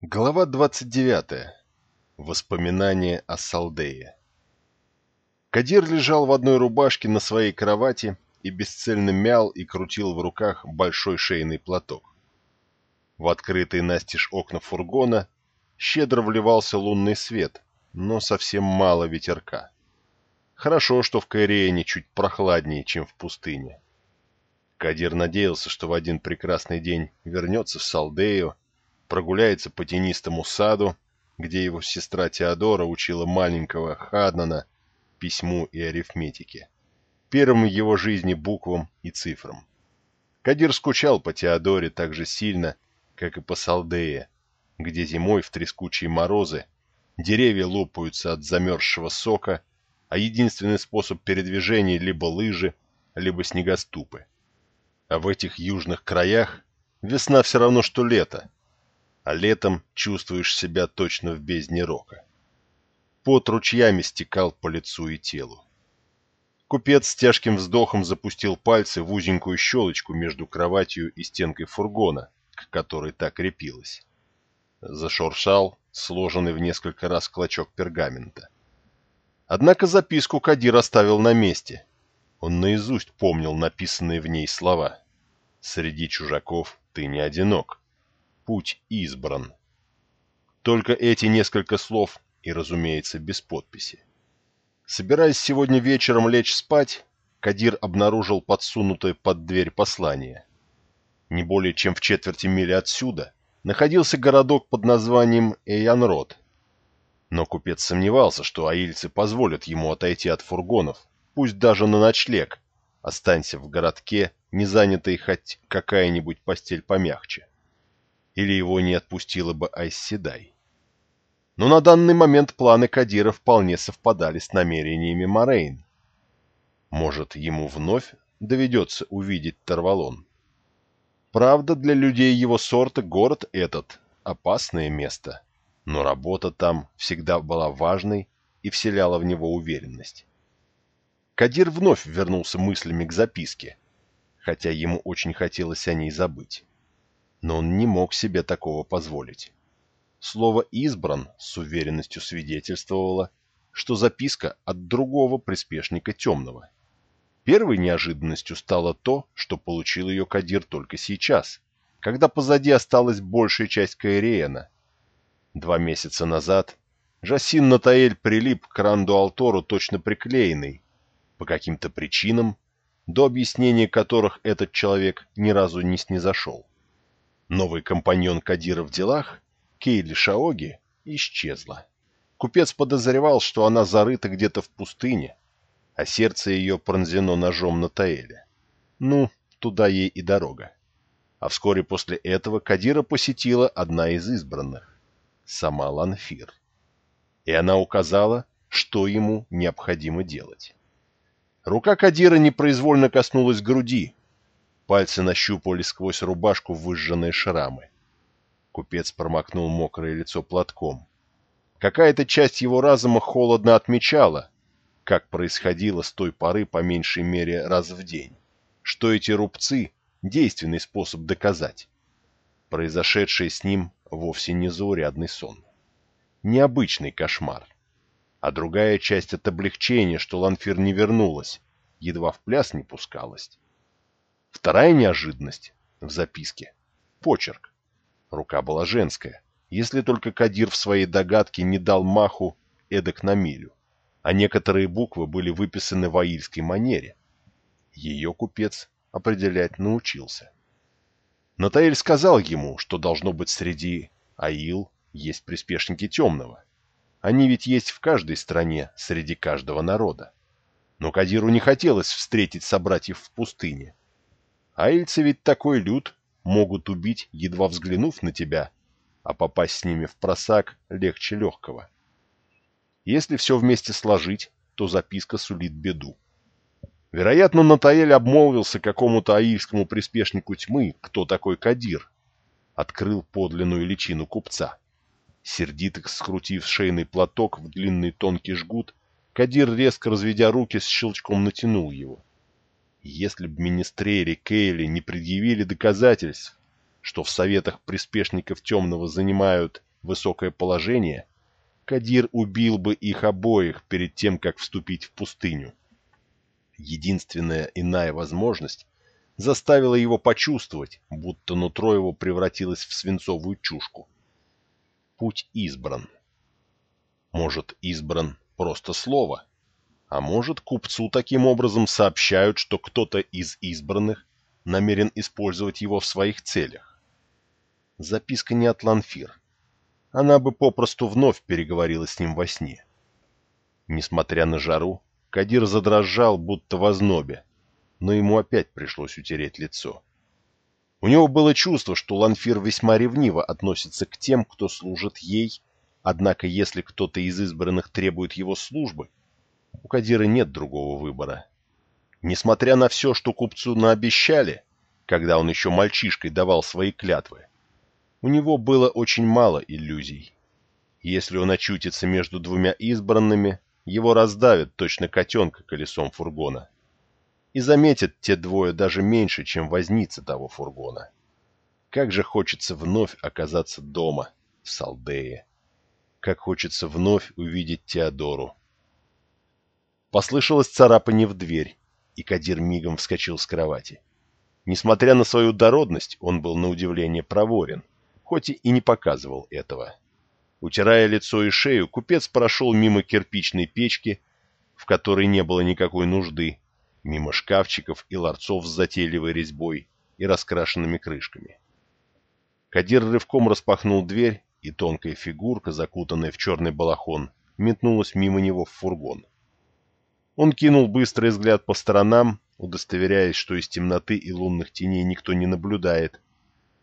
Глава 29. Воспоминания о Салдее. Кадир лежал в одной рубашке на своей кровати и бесцельно мял и крутил в руках большой шейный платок. В открытые настежь окна фургона щедро вливался лунный свет, но совсем мало ветерка. Хорошо, что в Каирене чуть прохладнее, чем в пустыне. Кадир надеялся, что в один прекрасный день вернется в Салдею, прогуляется по тенистому саду, где его сестра Теодора учила маленького Хаднана письму и арифметике, первым в его жизни буквам и цифрам. Кадир скучал по Теодоре так же сильно, как и по Салдее, где зимой в трескучие морозы деревья лопаются от замерзшего сока, а единственный способ передвижения либо лыжи, либо снегоступы. А в этих южных краях весна все равно, что лето, а летом чувствуешь себя точно в бездне рока. Пот ручьями стекал по лицу и телу. Купец с тяжким вздохом запустил пальцы в узенькую щелочку между кроватью и стенкой фургона, к которой так крепилась. Зашуршал сложенный в несколько раз клочок пергамента. Однако записку Кадир оставил на месте. Он наизусть помнил написанные в ней слова. «Среди чужаков ты не одинок путь избран. Только эти несколько слов и, разумеется, без подписи. Собираясь сегодня вечером лечь спать, Кадир обнаружил подсунутое под дверь послание. Не более чем в четверти мили отсюда находился городок под названием Эйанрод. Но купец сомневался, что аильцы позволят ему отойти от фургонов, пусть даже на ночлег, останься в городке, не занятой хоть какая-нибудь постель помягче или его не отпустила бы Айсседай. Но на данный момент планы Кадира вполне совпадали с намерениями Морейн. Может, ему вновь доведется увидеть Тарвалон. Правда, для людей его сорта город этот – опасное место, но работа там всегда была важной и вселяла в него уверенность. Кадир вновь вернулся мыслями к записке, хотя ему очень хотелось о ней забыть но он не мог себе такого позволить. Слово «избран» с уверенностью свидетельствовало, что записка от другого приспешника темного. Первой неожиданностью стало то, что получил ее Кадир только сейчас, когда позади осталась большая часть Каириена. Два месяца назад Жасин Натаэль прилип к Ранду Алтору точно приклеенный, по каким-то причинам, до объяснения которых этот человек ни разу не снизошел. Новый компаньон Кадира в делах, Кейли Шаоги, исчезла. Купец подозревал, что она зарыта где-то в пустыне, а сердце ее пронзено ножом на Таэле. Ну, туда ей и дорога. А вскоре после этого Кадира посетила одна из избранных, сама Ланфир. И она указала, что ему необходимо делать. Рука Кадира непроизвольно коснулась груди, Пальцы нащупывали сквозь рубашку выжженные шрамы. Купец промокнул мокрое лицо платком. Какая-то часть его разума холодно отмечала, как происходило с той поры по меньшей мере раз в день, что эти рубцы — действенный способ доказать. Произошедшее с ним вовсе не заурядный сон. Необычный кошмар. А другая часть от облегчения, что Ланфир не вернулась, едва в пляс не пускалась. Вторая неожиданность в записке. Почерк. Рука была женская, если только Кадир в своей догадке не дал маху эдак на милю, а некоторые буквы были выписаны в аильской манере. Ее купец определять научился. Натаэль сказал ему, что должно быть среди аил есть приспешники темного. Они ведь есть в каждой стране, среди каждого народа. Но Кадиру не хотелось встретить собратьев в пустыне, Аильцы ведь такой люд, могут убить, едва взглянув на тебя, а попасть с ними в просак легче легкого. Если все вместе сложить, то записка сулит беду. Вероятно, Натаэль обмолвился какому-то аильскому приспешнику тьмы, кто такой Кадир. Открыл подлинную личину купца. Сердито скрутив шейный платок в длинный тонкий жгут, Кадир, резко разведя руки, с щелчком натянул его. Если б министрели Кейли не предъявили доказательств, что в советах приспешников темного занимают высокое положение, Кадир убил бы их обоих перед тем, как вступить в пустыню. Единственная иная возможность заставила его почувствовать, будто нутро его превратилось в свинцовую чушку. Путь избран. Может, избран просто слово, а может, купцу таким образом сообщают, что кто-то из избранных намерен использовать его в своих целях. Записка не от Ланфир. Она бы попросту вновь переговорила с ним во сне. Несмотря на жару, Кадир задрожал, будто в ознобе, но ему опять пришлось утереть лицо. У него было чувство, что Ланфир весьма ревниво относится к тем, кто служит ей, однако если кто-то из избранных требует его службы, у Кадира нет другого выбора. Несмотря на все, что купцу наобещали, когда он еще мальчишкой давал свои клятвы, у него было очень мало иллюзий. Если он очутится между двумя избранными, его раздавят точно котенка колесом фургона. И заметят те двое даже меньше, чем возница того фургона. Как же хочется вновь оказаться дома, в Салдее. Как хочется вновь увидеть Теодору. Послышалось царапание в дверь, и Кадир мигом вскочил с кровати. Несмотря на свою дородность, он был на удивление проворен, хоть и не показывал этого. Утирая лицо и шею, купец прошел мимо кирпичной печки, в которой не было никакой нужды, мимо шкафчиков и ларцов с затейливой резьбой и раскрашенными крышками. Кадир рывком распахнул дверь, и тонкая фигурка, закутанная в черный балахон, метнулась мимо него в фургон. Он кинул быстрый взгляд по сторонам, удостоверяясь, что из темноты и лунных теней никто не наблюдает.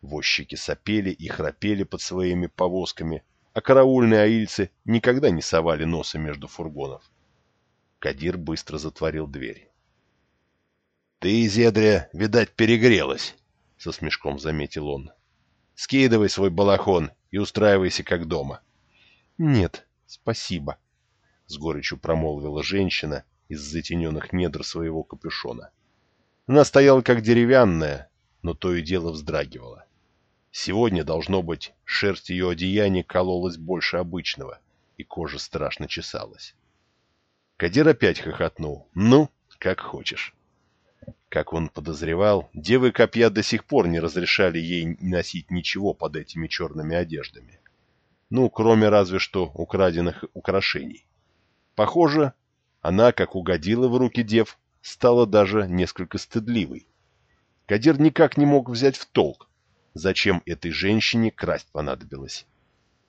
Возчики сопели и храпели под своими повозками — а караульные аильцы никогда не совали носа между фургонов. Кадир быстро затворил дверь. — Ты, Зедря, видать, перегрелась, — со смешком заметил он. — Скидывай свой балахон и устраивайся как дома. — Нет, спасибо, — с горечью промолвила женщина из затененных недр своего капюшона. Она стояла как деревянная, но то и дело вздрагивала. Сегодня, должно быть, шерсть ее одеяния кололась больше обычного, и кожа страшно чесалась. Кадир опять хохотнул. «Ну, как хочешь». Как он подозревал, девы копья до сих пор не разрешали ей носить ничего под этими черными одеждами. Ну, кроме разве что украденных украшений. Похоже, она, как угодила в руки дев, стала даже несколько стыдливой. Кадир никак не мог взять в толк, зачем этой женщине красть понадобилось.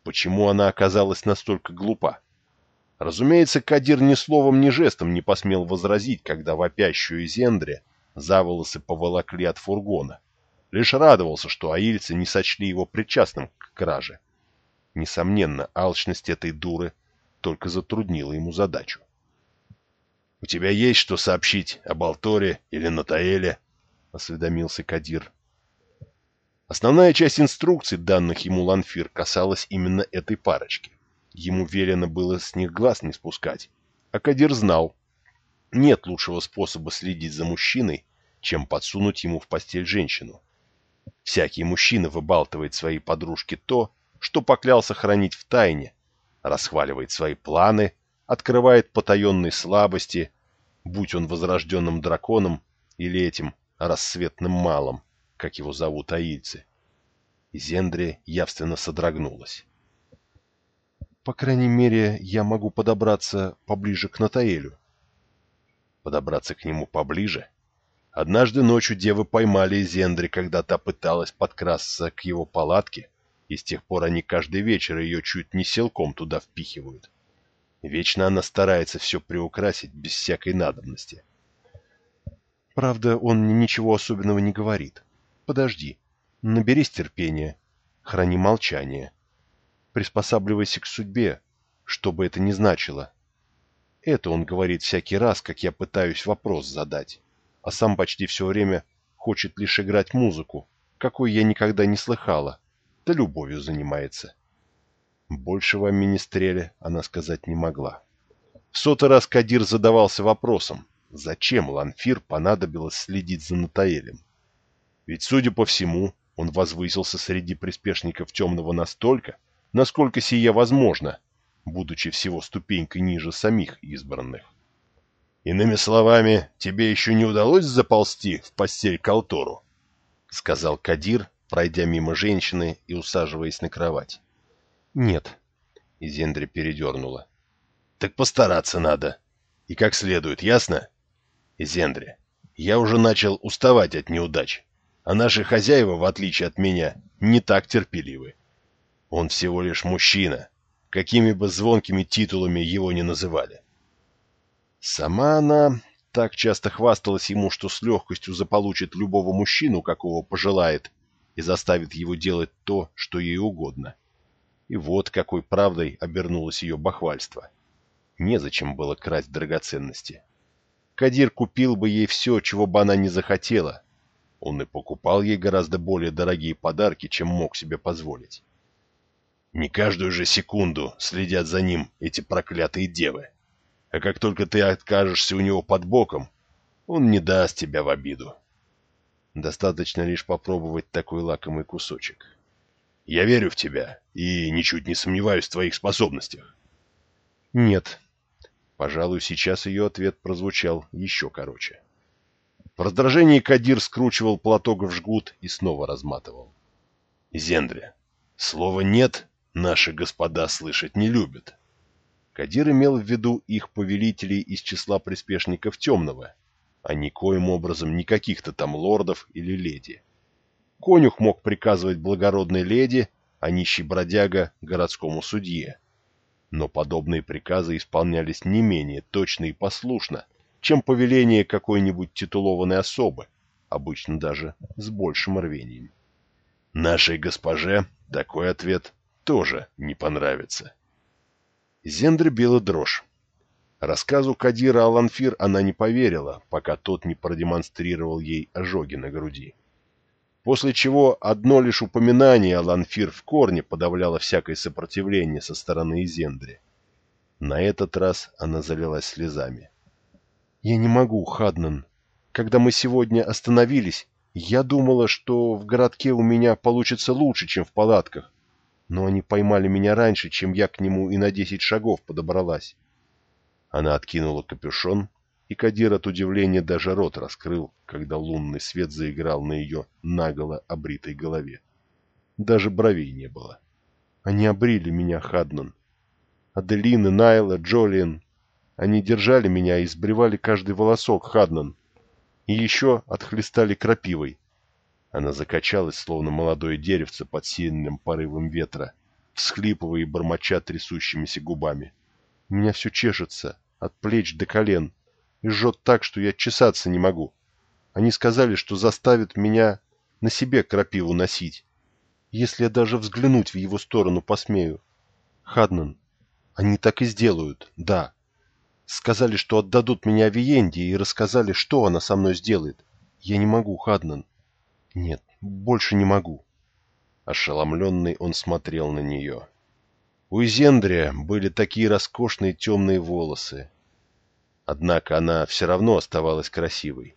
Почему она оказалась настолько глупа? Разумеется, Кадир ни словом, ни жестом не посмел возразить, когда вопящую Зендре за волосы поволокли от фургона. Лишь радовался, что аильцы не сочли его причастным к краже. Несомненно, алчность этой дуры только затруднила ему задачу. — У тебя есть что сообщить об Алторе или Натаэле? — осведомился Кадир. Основная часть инструкций, данных ему Ланфир, касалась именно этой парочки. Ему велено было с них глаз не спускать. А Кадир знал, нет лучшего способа следить за мужчиной, чем подсунуть ему в постель женщину. Всякий мужчина выбалтывает своей подружке то, что поклялся хранить в тайне, расхваливает свои планы, открывает потаенные слабости, будь он возрожденным драконом или этим рассветным малым как его зовут аильцы. Зендре явственно содрогнулась. «По крайней мере, я могу подобраться поближе к Натаэлю». «Подобраться к нему поближе?» Однажды ночью девы поймали Зендри, когда та пыталась подкрасться к его палатке, и с тех пор они каждый вечер ее чуть не силком туда впихивают. Вечно она старается все приукрасить без всякой надобности. Правда, он ничего особенного не говорит. Подожди, наберись терпения, храни молчание. Приспосабливайся к судьбе, что бы это ни значило. Это он говорит всякий раз, как я пытаюсь вопрос задать, а сам почти все время хочет лишь играть музыку, какой я никогда не слыхала, да любовью занимается. Больше вам, министреле, она сказать не могла. В сотый раз Кадир задавался вопросом, зачем Ланфир понадобилось следить за Натаэлем. Ведь, судя по всему, он возвысился среди приспешников темного настолько, насколько сие возможно, будучи всего ступенькой ниже самих избранных. «Иными словами, тебе еще не удалось заползти в постель к Алтору?» — сказал Кадир, пройдя мимо женщины и усаживаясь на кровать. «Нет», — Изендри передернула. «Так постараться надо. И как следует, ясно? Изендри, я уже начал уставать от неудач, а наши хозяева, в отличие от меня, не так терпеливы. Он всего лишь мужчина, какими бы звонкими титулами его ни называли. Сама она так часто хвасталась ему, что с легкостью заполучит любого мужчину, какого пожелает, и заставит его делать то, что ей угодно. И вот какой правдой обернулось ее бахвальство. Незачем было красть драгоценности. Кадир купил бы ей все, чего бы она не захотела. Он и покупал ей гораздо более дорогие подарки, чем мог себе позволить. Не каждую же секунду следят за ним эти проклятые девы а как только ты откажешься у него под боком, он не даст тебя в обиду. Достаточно лишь попробовать такой лакомый кусочек. Я верю в тебя и ничуть не сомневаюсь в твоих способностях. Нет. Пожалуй, сейчас ее ответ прозвучал еще короче. В раздражении Кадир скручивал платок в жгут и снова разматывал. Зендре, слово «нет» наши господа слышать не любят. Кадир имел в виду их повелителей из числа приспешников Темного, а никоим образом не каких-то там лордов или леди. Конюх мог приказывать благородной леди, а нищий бродяга — городскому судье. Но подобные приказы исполнялись не менее точно и послушно, чем повеление какой-нибудь титулованной особы, обычно даже с большим рвением. Нашей госпоже такой ответ тоже не понравится. Зендре била дрожь. Рассказу Кадира Аланфир она не поверила, пока тот не продемонстрировал ей ожоги на груди. После чего одно лишь упоминание Аланфир в корне подавляло всякое сопротивление со стороны Зендри. На этот раз она залилась слезами. «Я не могу, Хаднан. Когда мы сегодня остановились, я думала, что в городке у меня получится лучше, чем в палатках но они поймали меня раньше, чем я к нему и на десять шагов подобралась. Она откинула капюшон, и Кадир от удивления даже рот раскрыл, когда лунный свет заиграл на ее наголо обритой голове. Даже бровей не было. Они обрили меня, Хаднан. Аделина, Найла, Джолиен. Они держали меня и сбривали каждый волосок, Хаднан. И еще отхлестали крапивой. Она закачалась, словно молодое деревце под сильным порывом ветра, всхлипывая и бормоча трясущимися губами. У меня все чешется, от плеч до колен, и жжет так, что я чесаться не могу. Они сказали, что заставят меня на себе крапиву носить, если я даже взглянуть в его сторону посмею. Хаднан, они так и сделают, да. Сказали, что отдадут меня Виенде и рассказали, что она со мной сделает. Я не могу, Хаднан. Нет, больше не могу. Ошеломленный он смотрел на нее. У Изендрия были такие роскошные темные волосы. Однако она все равно оставалась красивой.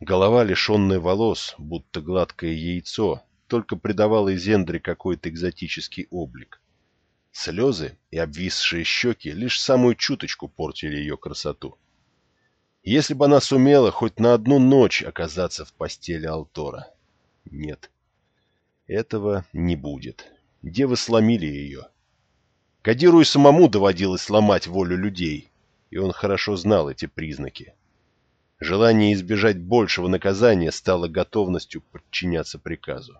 Голова, лишенная волос, будто гладкое яйцо, только придавала Изендре какой-то экзотический облик. Слезы и обвисшие щеки лишь самую чуточку портили ее красоту. Если бы она сумела хоть на одну ночь оказаться в постели Алтора. Нет. Этого не будет. Девы сломили ее. Кадиру и самому доводилось сломать волю людей, и он хорошо знал эти признаки. Желание избежать большего наказания стало готовностью подчиняться приказу.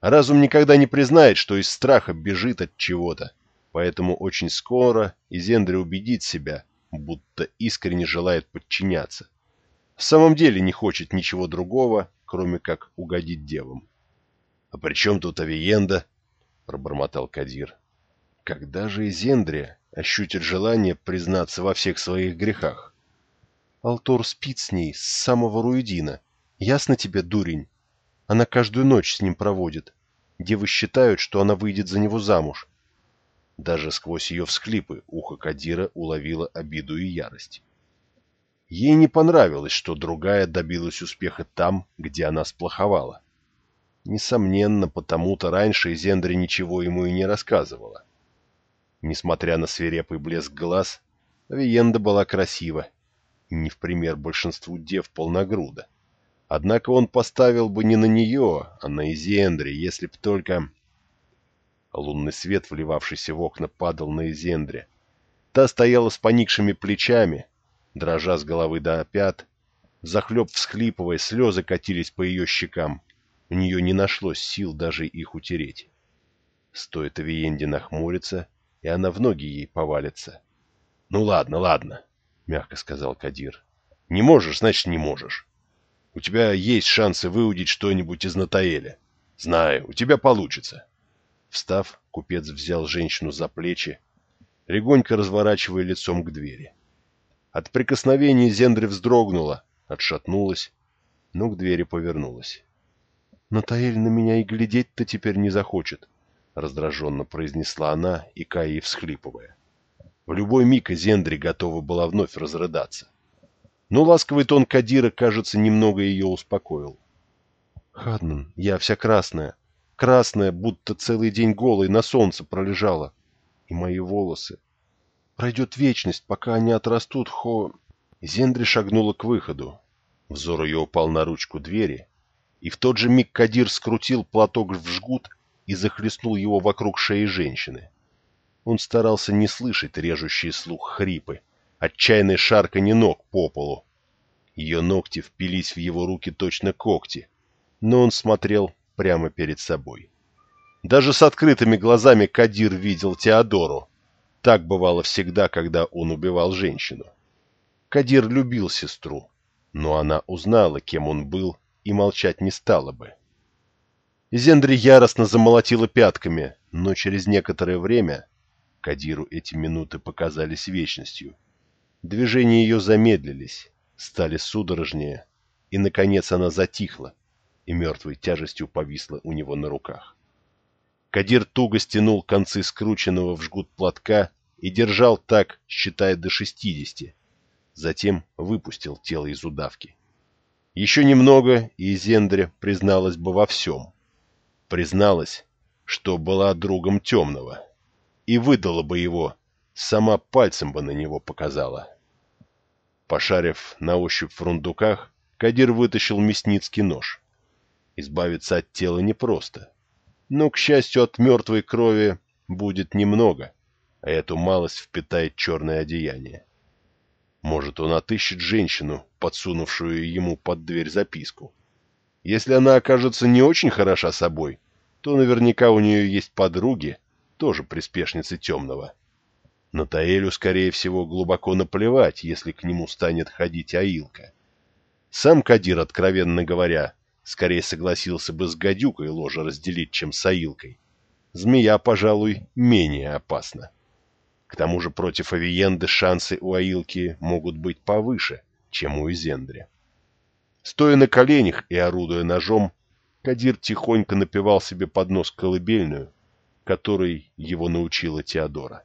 разум никогда не признает, что из страха бежит от чего-то, поэтому очень скоро Изендри убедит себя, будто искренне желает подчиняться. В самом деле не хочет ничего другого, кроме как угодить девам. — А при чем тут Авиенда? — пробормотал Кадир. — Когда же Изендрия ощутит желание признаться во всех своих грехах? Алтор спит с ней с самого Руидина. Ясно тебе, дурень? Она каждую ночь с ним проводит. Девы считают, что она выйдет за него замуж. Даже сквозь ее всхлипы ухо Кадира уловило обиду и ярость. Ей не понравилось, что другая добилась успеха там, где она сплоховала. Несомненно, потому-то раньше Изендри ничего ему и не рассказывала. Несмотря на свирепый блеск глаз, Авиенда была красива, не в пример большинству дев полногруда. Однако он поставил бы не на нее, а на Изендри, если б только... Лунный свет, вливавшийся в окна, падал на Изендре. Та стояла с поникшими плечами, дрожа с головы до пят, захлеб всхлипывая, слезы катились по ее щекам. У нее не нашлось сил даже их утереть. Стоит Авиенде нахмуриться, и она в ноги ей повалится. — Ну ладно, ладно, — мягко сказал Кадир. — Не можешь, значит, не можешь. У тебя есть шансы выудить что-нибудь из Натаэля. Знаю, у тебя получится. Встав, купец взял женщину за плечи, легонько разворачивая лицом к двери. От прикосновения Зендри вздрогнула, отшатнулась, но к двери повернулась. — Натаэль на меня и глядеть-то теперь не захочет, — раздраженно произнесла она, икая и всхлипывая. В любой миг Зендри готова была вновь разрыдаться. Но ласковый тон Кадира, кажется, немного ее успокоил. — Хаднан, я вся красная, красная, будто целый день голой на солнце пролежала. И мои волосы. Пройдет вечность, пока они отрастут, хо... Зендри шагнула к выходу. Взор ее упал на ручку двери, и в тот же миг Кадир скрутил платок в жгут и захлестнул его вокруг шеи женщины. Он старался не слышать режущие слух хрипы, отчаянное шарканье ног по полу. Ее ногти впились в его руки точно когти, но он смотрел прямо перед собой. Даже с открытыми глазами Кадир видел Теодору. Так бывало всегда, когда он убивал женщину. Кадир любил сестру, но она узнала, кем он был, и молчать не стала бы. Зендри яростно замолотила пятками, но через некоторое время Кадиру эти минуты показались вечностью. Движения ее замедлились, стали судорожнее, и, наконец, она затихла и мертвой тяжестью повисла у него на руках. Кадир туго стянул концы скрученного в жгут платка и держал так, считая до шестидесяти. Затем выпустил тело из удавки. Еще немного, и Зендре призналась бы во всем. Призналась, что была другом темного, и выдала бы его, сама пальцем бы на него показала. Пошарив на ощупь в рундуках, Кадир вытащил мясницкий нож. Избавиться от тела непросто. Но, к счастью, от мертвой крови будет немного, а эту малость впитает черное одеяние. Может, он отыщет женщину, подсунувшую ему под дверь записку. Если она окажется не очень хороша собой, то наверняка у нее есть подруги, тоже приспешницы темного. Натаэлю, скорее всего, глубоко наплевать, если к нему станет ходить Аилка. Сам Кадир, откровенно говоря, скорее согласился бы с гадюкой ложе разделить, чем с Аилкой. Змея, пожалуй, менее опасна. К тому же против Авиенды шансы у Аилки могут быть повыше, чем у Изендри. Стоя на коленях и орудуя ножом, Кадир тихонько напевал себе под нос колыбельную, которой его научила Теодора.